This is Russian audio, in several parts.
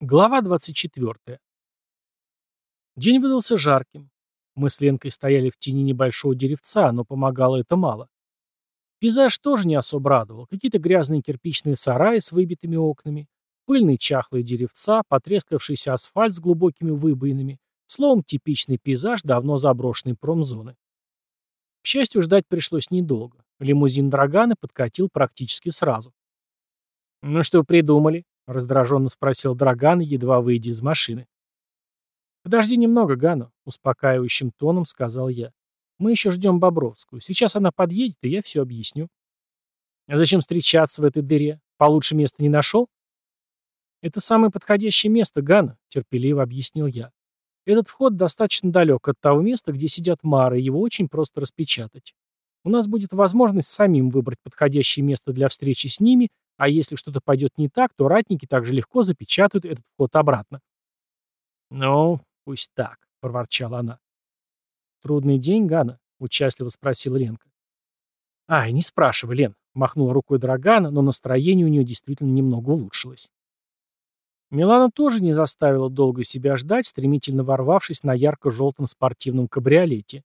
Глава 24. День выдался жарким. Мы с Ленкой стояли в тени небольшого деревца, но помогало это мало. Пейзаж тоже не особо радовал. Какие-то грязные кирпичные сараи с выбитыми окнами, пыльные чахлые деревца, потрескавшийся асфальт с глубокими выбоинами. Словом, типичный пейзаж давно заброшенной промзоны. К счастью, ждать пришлось недолго. Лимузин Драгана подкатил практически сразу. «Ну что придумали?» — раздраженно спросил Драган, едва выйдя из машины. «Подожди немного, Гану», — успокаивающим тоном сказал я. «Мы еще ждем Бобровскую. Сейчас она подъедет, и я все объясню». «А зачем встречаться в этой дыре? Получше места не нашел?» «Это самое подходящее место, Гана», — терпеливо объяснил я. «Этот вход достаточно далек от того места, где сидят Мары, его очень просто распечатать. У нас будет возможность самим выбрать подходящее место для встречи с ними а если что-то пойдет не так, то ратники также легко запечатают этот вход обратно. «Ну, пусть так», — проворчала она. «Трудный день, Гана?» — участливо спросил Ленка. «Ай, не спрашивай, Лен», — махнула рукой Драгана, но настроение у нее действительно немного улучшилось. Милана тоже не заставила долго себя ждать, стремительно ворвавшись на ярко-желтом спортивном кабриолете.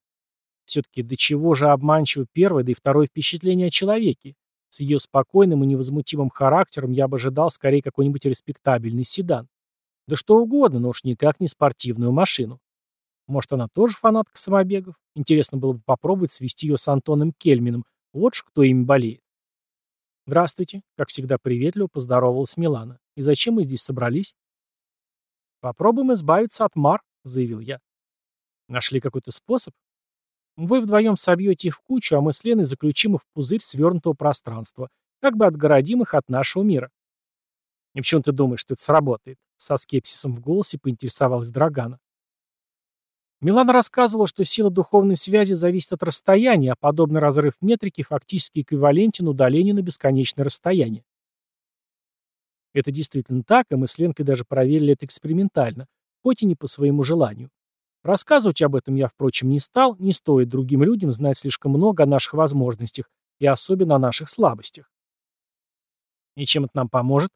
Все-таки до чего же обманчиво первое, да и второе впечатление о человеке. С ее спокойным и невозмутимым характером я бы ожидал скорее какой-нибудь респектабельный седан. Да что угодно, но уж никак не спортивную машину. Может, она тоже фанатка самобегов? Интересно было бы попробовать свести ее с Антоном Кельмином. Вот ж кто им болеет. «Здравствуйте», — как всегда приветливо поздоровалась Милана. «И зачем мы здесь собрались?» «Попробуем избавиться от Мар», — заявил я. «Нашли какой-то способ?» Вы вдвоем собьете их в кучу, а мы с Леной заключим их в пузырь свернутого пространства, как бы отгородим их от нашего мира. И почему ты думаешь, что это сработает? Со скепсисом в голосе поинтересовалась Драгана. Милана рассказывала, что сила духовной связи зависит от расстояния, а подобный разрыв метрики фактически эквивалентен удалению на бесконечное расстояние. Это действительно так, и мы с Ленкой даже проверили это экспериментально, хоть и не по своему желанию. Рассказывать об этом я, впрочем, не стал, не стоит другим людям знать слишком много о наших возможностях и особенно о наших слабостях. И чем это нам поможет?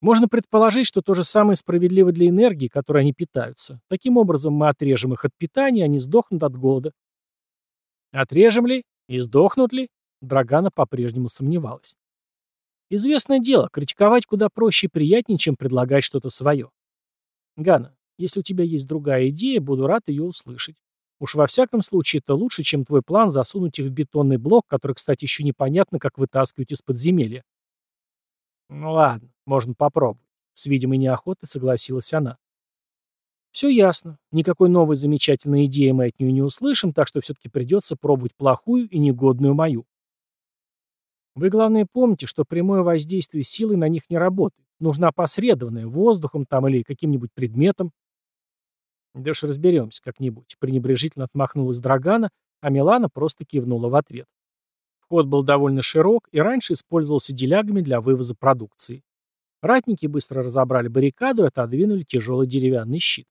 Можно предположить, что то же самое справедливо для энергии, которой они питаются. Таким образом, мы отрежем их от питания, они сдохнут от голода. Отрежем ли? И сдохнут ли? Драгана по-прежнему сомневалась. Известное дело, критиковать куда проще и приятнее, чем предлагать что-то свое. Гана, если у тебя есть другая идея, буду рад ее услышать. Уж во всяком случае это лучше, чем твой план засунуть их в бетонный блок, который, кстати, еще непонятно, как вытаскивать из подземелья. Ну ладно, можно попробовать. С видимой неохотой согласилась она. Все ясно. Никакой новой замечательной идеи мы от нее не услышим, так что все-таки придется пробовать плохую и негодную мою. Вы, главное, помните, что прямое воздействие силы на них не работает. Нужна опосредованная, воздухом там или каким-нибудь предметом. Да уж разберемся как-нибудь. Пренебрежительно отмахнулась Драгана, а Милана просто кивнула в ответ. Вход был довольно широк и раньше использовался делягами для вывоза продукции. Ратники быстро разобрали баррикаду и отодвинули тяжелый деревянный щит.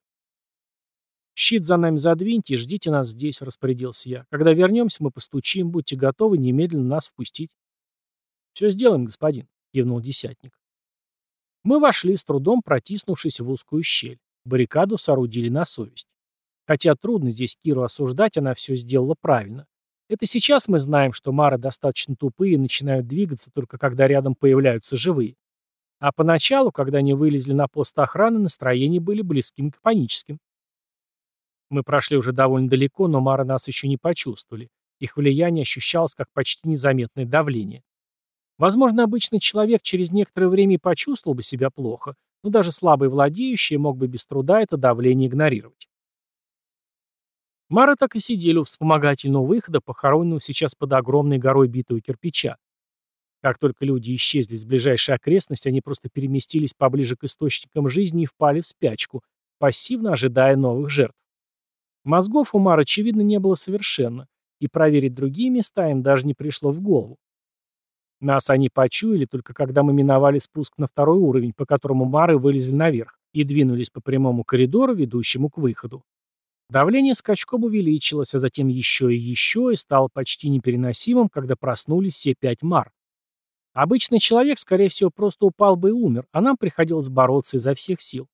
«Щит за нами задвиньте и ждите нас здесь», — распорядился я. «Когда вернемся, мы постучим, будьте готовы немедленно нас впустить». «Все сделаем, господин», — кивнул десятник. Мы вошли, с трудом протиснувшись в узкую щель. Баррикаду соорудили на совесть. Хотя трудно здесь Киру осуждать, она все сделала правильно. Это сейчас мы знаем, что мары достаточно тупые и начинают двигаться только когда рядом появляются живые. А поначалу, когда они вылезли на пост охраны, настроения были близким к паническим. Мы прошли уже довольно далеко, но мары нас еще не почувствовали. Их влияние ощущалось как почти незаметное давление. Возможно, обычный человек через некоторое время и почувствовал бы себя плохо, но даже слабый владеющий мог бы без труда это давление игнорировать. Мары так и сидели у вспомогательного выхода, похороненного сейчас под огромной горой битого кирпича. Как только люди исчезли с ближайшей окрестности, они просто переместились поближе к источникам жизни и впали в спячку, пассивно ожидая новых жертв. Мозгов у Мар, очевидно, не было совершенно, и проверить другие места им даже не пришло в голову. Нас они почуяли только когда мы миновали спуск на второй уровень, по которому мары вылезли наверх, и двинулись по прямому коридору, ведущему к выходу. Давление скачком увеличилось, а затем еще и еще, и стало почти непереносимым, когда проснулись все пять мар. Обычный человек, скорее всего, просто упал бы и умер, а нам приходилось бороться изо всех сил.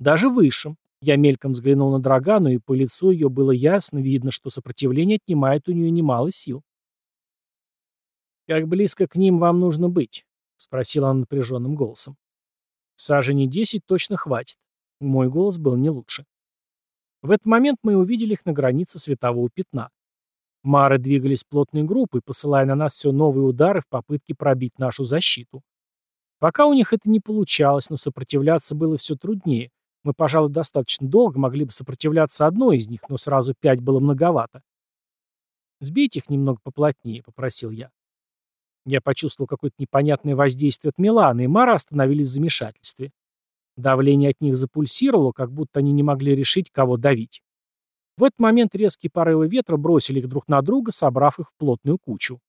Даже высшим. Я мельком взглянул на Драгану, и по лицу ее было ясно видно, что сопротивление отнимает у нее немало сил. «Как близко к ним вам нужно быть?» — спросила она напряженным голосом. «Сажени десять точно хватит». Мой голос был не лучше. В этот момент мы увидели их на границе светового пятна. Мары двигались плотной группой, посылая на нас все новые удары в попытке пробить нашу защиту. Пока у них это не получалось, но сопротивляться было все труднее. Мы, пожалуй, достаточно долго могли бы сопротивляться одной из них, но сразу пять было многовато. «Сбейте их немного поплотнее», — попросил я. Я почувствовал какое-то непонятное воздействие от Милана, и Мара остановились в замешательстве. Давление от них запульсировало, как будто они не могли решить, кого давить. В этот момент резкие порывы ветра бросили их друг на друга, собрав их в плотную кучу.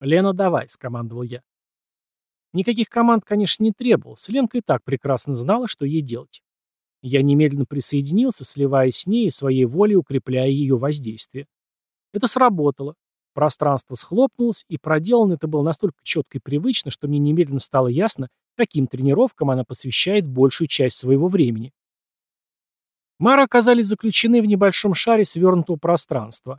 «Лена, давай», — скомандовал я. Никаких команд, конечно, не требовалось. Ленка и так прекрасно знала, что ей делать. Я немедленно присоединился, сливаясь с ней и своей волей укрепляя ее воздействие. Это сработало. Пространство схлопнулось, и проделано это было настолько четко и привычно, что мне немедленно стало ясно, каким тренировкам она посвящает большую часть своего времени. Мары оказались заключены в небольшом шаре свернутого пространства.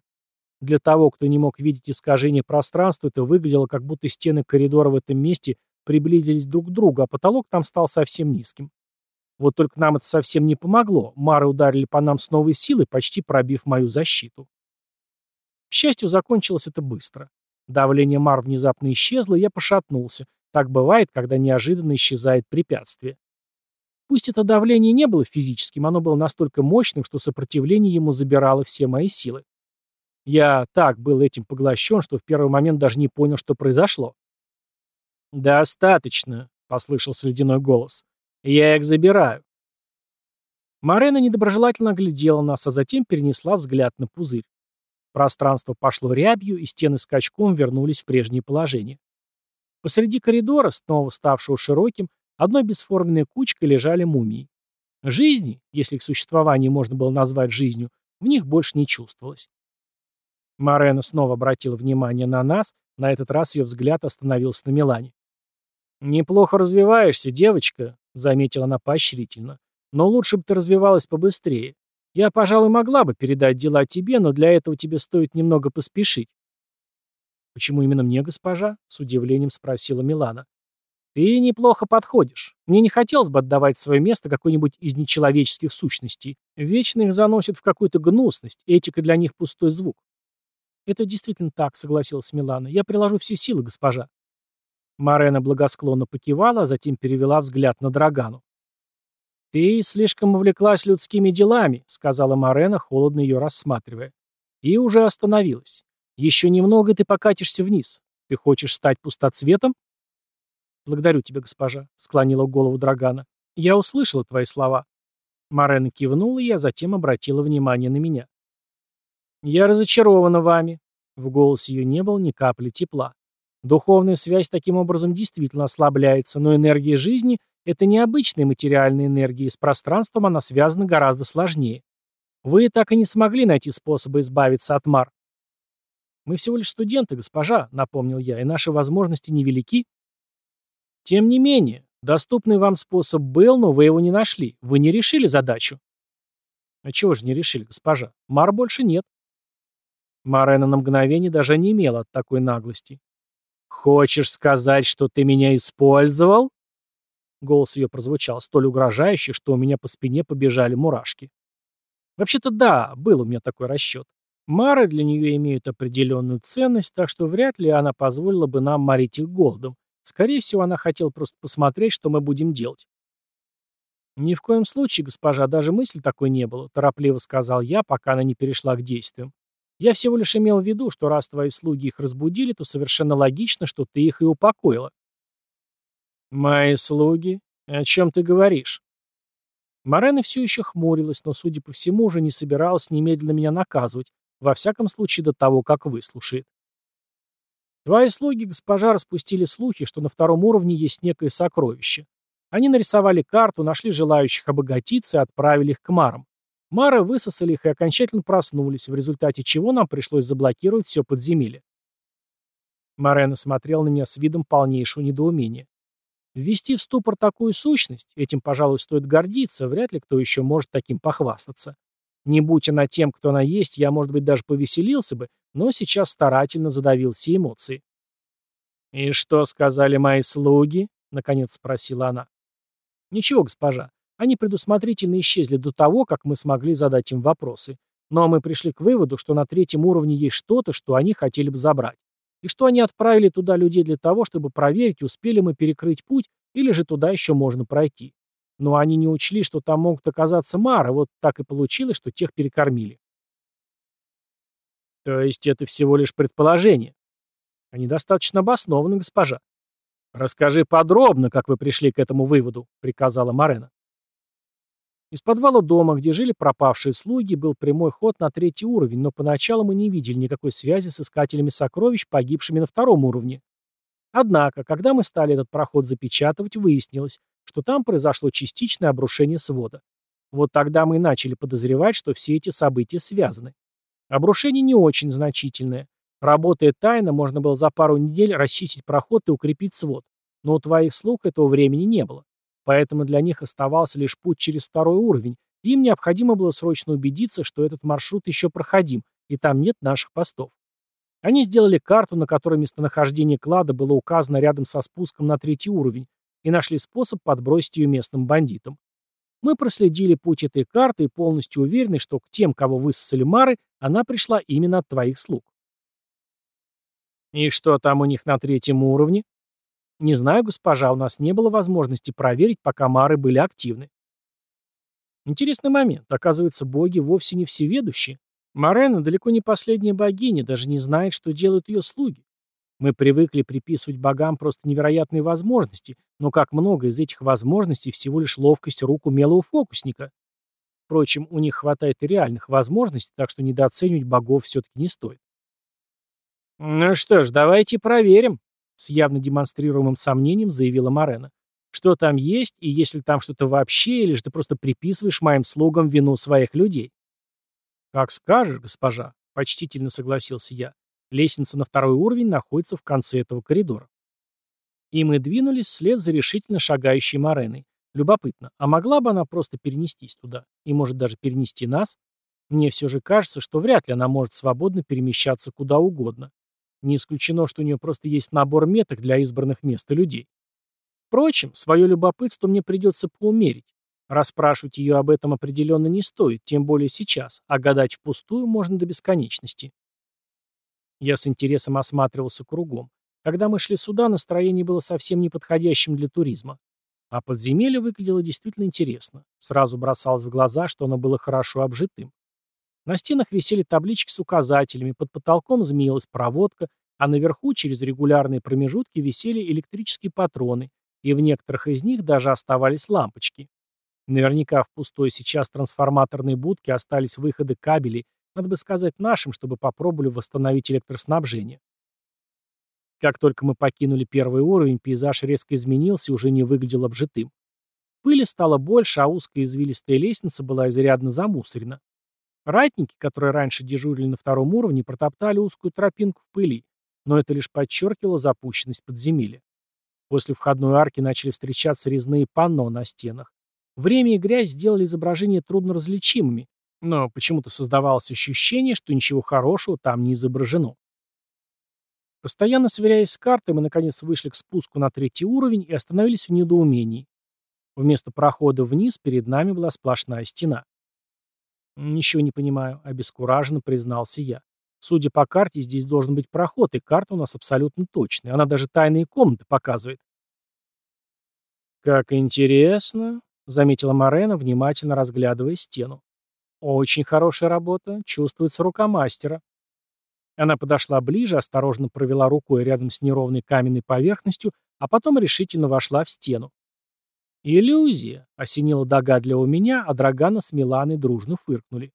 Для того, кто не мог видеть искажение пространства, это выглядело, как будто стены коридора в этом месте приблизились друг к другу, а потолок там стал совсем низким. Вот только нам это совсем не помогло. Мары ударили по нам с новой силой, почти пробив мою защиту. К счастью, закончилось это быстро. Давление Мар внезапно исчезло, и я пошатнулся. Так бывает, когда неожиданно исчезает препятствие. Пусть это давление не было физическим, оно было настолько мощным, что сопротивление ему забирало все мои силы. Я так был этим поглощен, что в первый момент даже не понял, что произошло. «Достаточно», — послышался ледяной голос. «Я их забираю». Марена недоброжелательно оглядела нас, а затем перенесла взгляд на пузырь. Пространство пошло рябью, и стены скачком вернулись в прежнее положение. Посреди коридора, снова ставшего широким, Одной бесформенной кучкой лежали мумии. Жизни, если их существование можно было назвать жизнью, в них больше не чувствовалось. Марена снова обратила внимание на нас, на этот раз ее взгляд остановился на Милане. «Неплохо развиваешься, девочка», — заметила она поощрительно. «Но лучше бы ты развивалась побыстрее. Я, пожалуй, могла бы передать дела тебе, но для этого тебе стоит немного поспешить». «Почему именно мне, госпожа?» — с удивлением спросила Милана. Ты неплохо подходишь. Мне не хотелось бы отдавать свое место какой-нибудь из нечеловеческих сущностей. Вечно заносят в какую-то гнусность, этика для них пустой звук. Это действительно так, согласилась Милана. Я приложу все силы, госпожа. Марена благосклонно покивала, а затем перевела взгляд на Драгану. «Ты слишком увлеклась людскими делами», — сказала Марена, холодно ее рассматривая. И уже остановилась. «Еще немного, ты покатишься вниз. Ты хочешь стать пустоцветом?» «Благодарю тебя, госпожа», — склонила голову Драгана. «Я услышала твои слова». Марена кивнула, и я затем обратила внимание на меня. «Я разочарована вами». В голосе ее не было ни капли тепла. Духовная связь таким образом действительно ослабляется, но энергия жизни — это необычная материальная энергия, и с пространством она связана гораздо сложнее. Вы так и не смогли найти способы избавиться от Мар. «Мы всего лишь студенты, госпожа», — напомнил я, — «и наши возможности невелики». Тем не менее, доступный вам способ был, но вы его не нашли. Вы не решили задачу. А чего же не решили, госпожа? Мар больше нет. Марена на мгновение даже не имела от такой наглости. «Хочешь сказать, что ты меня использовал?» Голос ее прозвучал столь угрожающе, что у меня по спине побежали мурашки. Вообще-то да, был у меня такой расчет. Мары для нее имеют определенную ценность, так что вряд ли она позволила бы нам морить их голодом. Скорее всего, она хотела просто посмотреть, что мы будем делать. «Ни в коем случае, госпожа, даже мысли такой не было», — торопливо сказал я, пока она не перешла к действиям. «Я всего лишь имел в виду, что раз твои слуги их разбудили, то совершенно логично, что ты их и упокоила». «Мои слуги? О чем ты говоришь?» Морена все еще хмурилась, но, судя по всему, уже не собиралась немедленно меня наказывать, во всяком случае до того, как выслушает. Твои слуги, госпожа, распустили слухи, что на втором уровне есть некое сокровище. Они нарисовали карту, нашли желающих обогатиться и отправили их к марам. Мары высосали их и окончательно проснулись, в результате чего нам пришлось заблокировать все подземелье. Морено смотрел на меня с видом полнейшего недоумения. Ввести в ступор такую сущность, этим, пожалуй, стоит гордиться, вряд ли кто еще может таким похвастаться. Не будь она тем, кто она есть, я, может быть, даже повеселился бы, но сейчас старательно задавил все эмоции. «И что сказали мои слуги?» — наконец спросила она. «Ничего, госпожа. Они предусмотрительно исчезли до того, как мы смогли задать им вопросы. Но мы пришли к выводу, что на третьем уровне есть что-то, что они хотели бы забрать. И что они отправили туда людей для того, чтобы проверить, успели мы перекрыть путь, или же туда еще можно пройти. Но они не учли, что там могут оказаться мары, вот так и получилось, что тех перекормили. То есть это всего лишь предположение. Они достаточно обоснованы, госпожа. Расскажи подробно, как вы пришли к этому выводу, приказала Марена. Из подвала дома, где жили пропавшие слуги, был прямой ход на третий уровень, но поначалу мы не видели никакой связи с искателями сокровищ, погибшими на втором уровне. Однако, когда мы стали этот проход запечатывать, выяснилось, что там произошло частичное обрушение свода. Вот тогда мы и начали подозревать, что все эти события связаны. Обрушение не очень значительное. Работая тайно, можно было за пару недель расчистить проход и укрепить свод. Но у твоих слуг этого времени не было. Поэтому для них оставался лишь путь через второй уровень, им необходимо было срочно убедиться, что этот маршрут еще проходим, и там нет наших постов. Они сделали карту, на которой местонахождение клада было указано рядом со спуском на третий уровень, и нашли способ подбросить ее местным бандитам. Мы проследили путь этой карты и полностью уверены, что к тем, кого высосали Мары, она пришла именно от твоих слуг. «И что там у них на третьем уровне?» «Не знаю, госпожа, у нас не было возможности проверить, пока мары были активны». Интересный момент. Оказывается, боги вовсе не всеведущие. Марена далеко не последняя богиня, даже не знает, что делают ее слуги. Мы привыкли приписывать богам просто невероятные возможности, но как много из этих возможностей всего лишь ловкость рук умелого фокусника. Впрочем, у них хватает и реальных возможностей, так что недооценивать богов все-таки не стоит. «Ну что ж, давайте проверим», с явно демонстрируемым сомнением заявила Марена. «Что там есть, и если там что-то вообще, или же ты просто приписываешь моим слугам вину своих людей?» «Как скажешь, госпожа», — почтительно согласился я. Лестница на второй уровень находится в конце этого коридора. И мы двинулись вслед за решительно шагающей Мареной. Любопытно, а могла бы она просто перенестись туда? И может даже перенести нас? Мне все же кажется, что вряд ли она может свободно перемещаться куда угодно. Не исключено, что у нее просто есть набор меток для избранных мест и людей. Впрочем, свое любопытство мне придется поумерить. Расспрашивать ее об этом определенно не стоит, тем более сейчас, а гадать впустую можно до бесконечности. Я с интересом осматривался кругом. Когда мы шли сюда, настроение было совсем неподходящим для туризма. А подземелье выглядело действительно интересно. Сразу бросалось в глаза, что оно было хорошо обжитым. На стенах висели таблички с указателями, под потолком змеилась проводка, а наверху через регулярные промежутки висели электрические патроны, и в некоторых из них даже оставались лампочки. Наверняка в пустой сейчас трансформаторной будке остались выходы кабелей, надо бы сказать нашим, чтобы попробовали восстановить электроснабжение. Как только мы покинули первый уровень, пейзаж резко изменился и уже не выглядел обжитым. Пыли стало больше, а узкая извилистая лестница была изрядно замусорена. Ратники, которые раньше дежурили на втором уровне, протоптали узкую тропинку в пыли, но это лишь подчеркивало запущенность подземелья. После входной арки начали встречаться резные панно на стенах. Время и грязь сделали изображения трудно различимыми, но почему-то создавалось ощущение, что ничего хорошего там не изображено. Постоянно сверяясь с картой, мы наконец вышли к спуску на третий уровень и остановились в недоумении. Вместо прохода вниз перед нами была сплошная стена. «Ничего не понимаю», — обескураженно признался я. «Судя по карте, здесь должен быть проход, и карта у нас абсолютно точная. Она даже тайные комнаты показывает». «Как интересно», — заметила Морена, внимательно разглядывая стену. «Очень хорошая работа, чувствуется рука мастера». Она подошла ближе, осторожно провела рукой рядом с неровной каменной поверхностью, а потом решительно вошла в стену. «Иллюзия», — осенила догадливо меня, а Драгана с Миланой дружно фыркнули.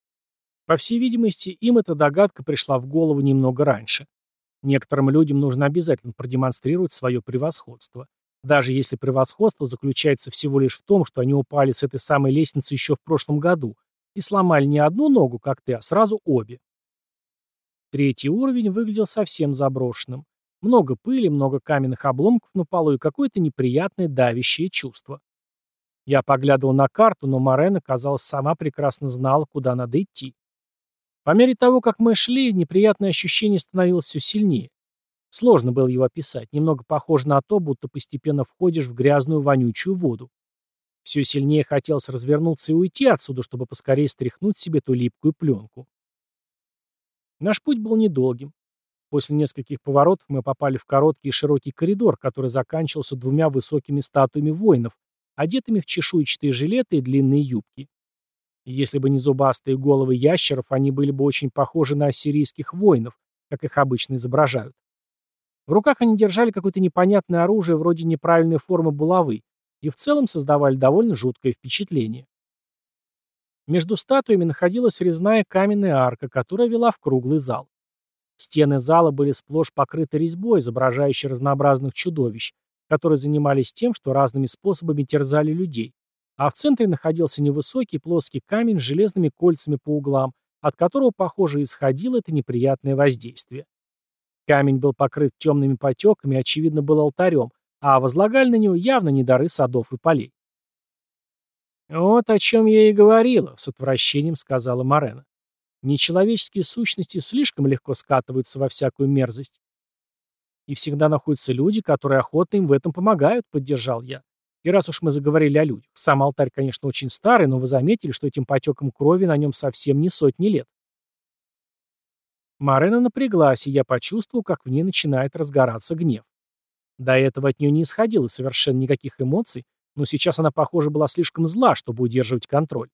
По всей видимости, им эта догадка пришла в голову немного раньше. Некоторым людям нужно обязательно продемонстрировать свое превосходство. Даже если превосходство заключается всего лишь в том, что они упали с этой самой лестницы еще в прошлом году и сломали не одну ногу, как ты, а сразу обе. Третий уровень выглядел совсем заброшенным. Много пыли, много каменных обломков на полу и какое-то неприятное давящее чувство. Я поглядывал на карту, но Морена, казалось, сама прекрасно знала, куда надо идти. По мере того, как мы шли, неприятное ощущение становилось все сильнее. Сложно было его описать, немного похоже на то, будто постепенно входишь в грязную вонючую воду. Все сильнее хотелось развернуться и уйти отсюда, чтобы поскорее стряхнуть себе ту липкую пленку. Наш путь был недолгим. После нескольких поворотов мы попали в короткий и широкий коридор, который заканчивался двумя высокими статуями воинов, одетыми в чешуйчатые жилеты и длинные юбки. Если бы не зубастые головы ящеров, они были бы очень похожи на ассирийских воинов, как их обычно изображают. В руках они держали какое-то непонятное оружие вроде неправильной формы булавы и в целом создавали довольно жуткое впечатление. Между статуями находилась резная каменная арка, которая вела в круглый зал. Стены зала были сплошь покрыты резьбой, изображающей разнообразных чудовищ, которые занимались тем, что разными способами терзали людей. А в центре находился невысокий плоский камень с железными кольцами по углам, от которого, похоже, исходило это неприятное воздействие. Камень был покрыт темными потеками, очевидно, был алтарем, а возлагали на него явно не дары садов и полей. «Вот о чем я и говорила», — с отвращением сказала Марена. «Нечеловеческие сущности слишком легко скатываются во всякую мерзость. И всегда находятся люди, которые охотно им в этом помогают», — поддержал я. И раз уж мы заговорили о людях, сам алтарь, конечно, очень старый, но вы заметили, что этим потеком крови на нем совсем не сотни лет. Марена напряглась, и я почувствовал, как в ней начинает разгораться гнев. До этого от нее не исходило совершенно никаких эмоций, но сейчас она, похоже, была слишком зла, чтобы удерживать контроль.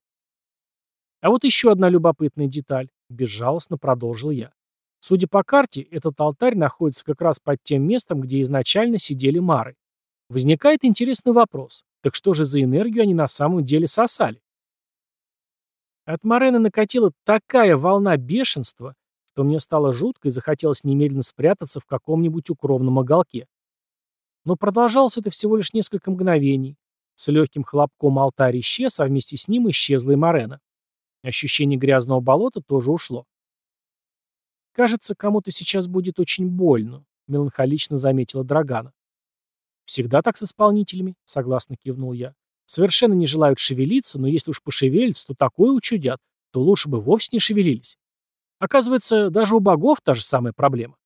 А вот еще одна любопытная деталь, безжалостно продолжил я. Судя по карте, этот алтарь находится как раз под тем местом, где изначально сидели мары. Возникает интересный вопрос. Так что же за энергию они на самом деле сосали? От Морены накатила такая волна бешенства, что мне стало жутко и захотелось немедленно спрятаться в каком-нибудь укромном уголке. Но продолжалось это всего лишь несколько мгновений. С легким хлопком алтарь исчез, а вместе с ним исчезла и Морена. Ощущение грязного болота тоже ушло. «Кажется, кому-то сейчас будет очень больно», — меланхолично заметила Драгана. «Всегда так с исполнителями», — согласно кивнул я. «Совершенно не желают шевелиться, но если уж пошевелятся, то такое учудят, то лучше бы вовсе не шевелились». Оказывается, даже у богов та же самая проблема.